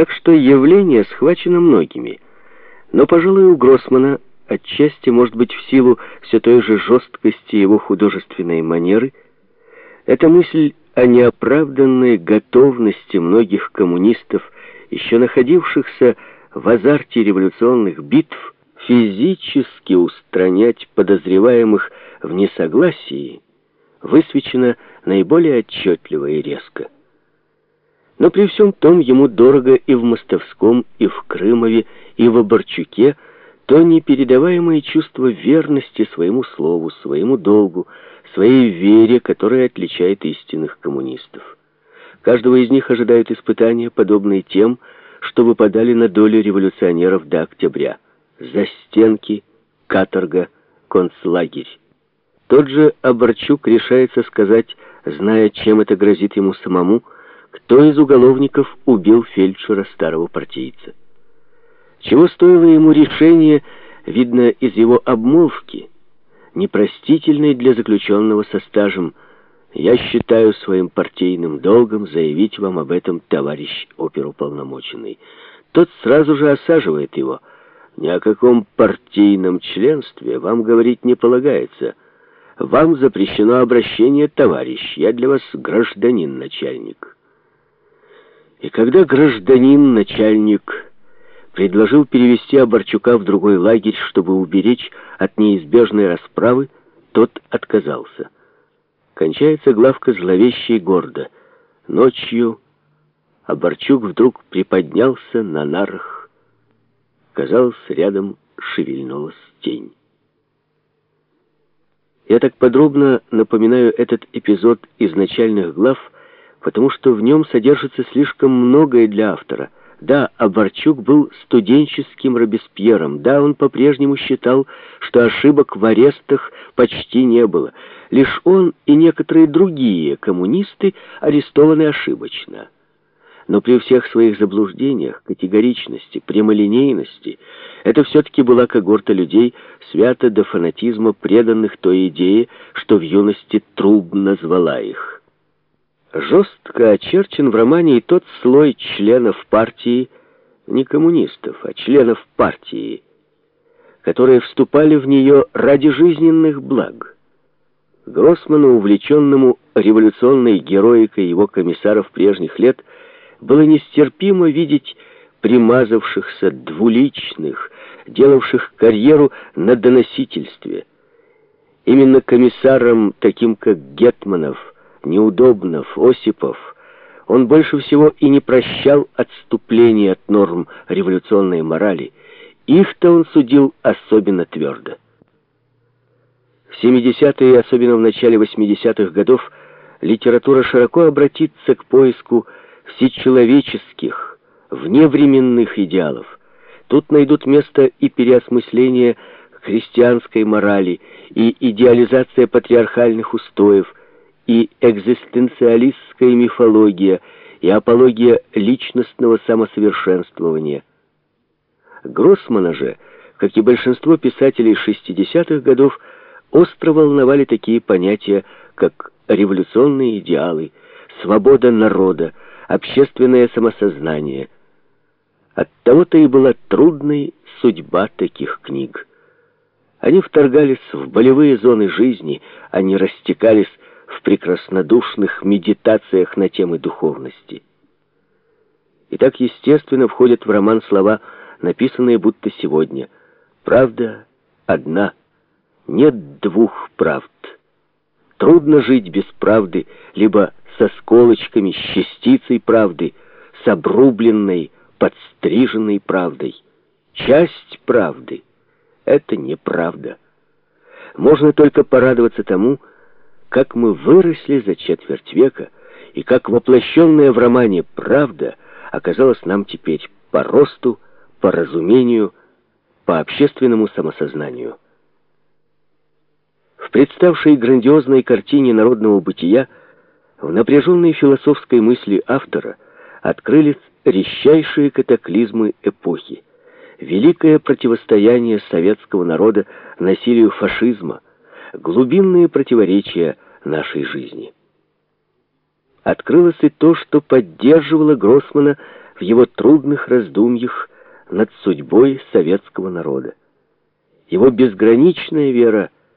Так что явление схвачено многими. Но, пожалуй, у Гроссмана, отчасти, может быть, в силу все той же жесткости его художественной манеры, эта мысль о неоправданной готовности многих коммунистов, еще находившихся в азарте революционных битв, физически устранять подозреваемых в несогласии, высвечена наиболее отчетливо и резко. Но при всем том ему дорого и в Мостовском, и в Крымове, и в Оборчуке то непередаваемое чувство верности своему слову, своему долгу, своей вере, которая отличает истинных коммунистов. Каждого из них ожидают испытания, подобные тем, что выпадали на долю революционеров до октября. Застенки, каторга, концлагерь. Тот же Оборчук решается сказать, зная, чем это грозит ему самому, кто из уголовников убил фельдшера старого партийца. Чего стоило ему решение, видно из его обмолвки, непростительной для заключенного со стажем, «Я считаю своим партийным долгом заявить вам об этом, товарищ оперуполномоченный». Тот сразу же осаживает его. «Ни о каком партийном членстве вам говорить не полагается. Вам запрещено обращение, товарищ. Я для вас гражданин-начальник». И когда гражданин-начальник предложил перевести Оборчука в другой лагерь, чтобы уберечь от неизбежной расправы, тот отказался. Кончается главка зловеще и гордо. Ночью Оборчук вдруг приподнялся на нарах. Казалось, рядом шевельнулась тень. Я так подробно напоминаю этот эпизод из начальных глав, потому что в нем содержится слишком многое для автора. Да, Оборчук был студенческим Робеспьером. Да, он по-прежнему считал, что ошибок в арестах почти не было. Лишь он и некоторые другие коммунисты арестованы ошибочно. Но при всех своих заблуждениях, категоричности, прямолинейности, это все-таки была когорта людей, свято до фанатизма преданных той идее, что в юности Труб назвала их. Жестко очерчен в романе и тот слой членов партии, не коммунистов, а членов партии, которые вступали в нее ради жизненных благ. Гроссману, увлеченному революционной героикой его комиссаров прежних лет, было нестерпимо видеть примазавшихся двуличных, делавших карьеру на доносительстве. Именно комиссарам, таким как Гетманов, Неудобнов, Осипов, он больше всего и не прощал отступлений от норм революционной морали. Их-то он судил особенно твердо. В 70-е и особенно в начале 80-х годов литература широко обратится к поиску всечеловеческих, вневременных идеалов. Тут найдут место и переосмысление христианской морали, и идеализация патриархальных устоев – и экзистенциалистская мифология, и апология личностного самосовершенствования. Гроссмана же, как и большинство писателей 60-х годов, остро волновали такие понятия, как революционные идеалы, свобода народа, общественное самосознание. Оттого-то и была трудной судьба таких книг. Они вторгались в болевые зоны жизни, они растекались в прекраснодушных медитациях на темы духовности. И так естественно входят в роман слова, написанные будто сегодня. Правда одна, нет двух правд. Трудно жить без правды, либо со сколочками, с частицей правды, с обрубленной, подстриженной правдой. Часть правды — это неправда. Можно только порадоваться тому, как мы выросли за четверть века, и как воплощенная в романе правда оказалась нам теперь по росту, по разумению, по общественному самосознанию. В представшей грандиозной картине народного бытия в напряженной философской мысли автора открылись резчайшие катаклизмы эпохи, великое противостояние советского народа насилию фашизма, глубинные противоречия нашей жизни. Открылось и то, что поддерживало Гроссмана в его трудных раздумьях над судьбой советского народа. Его безграничная вера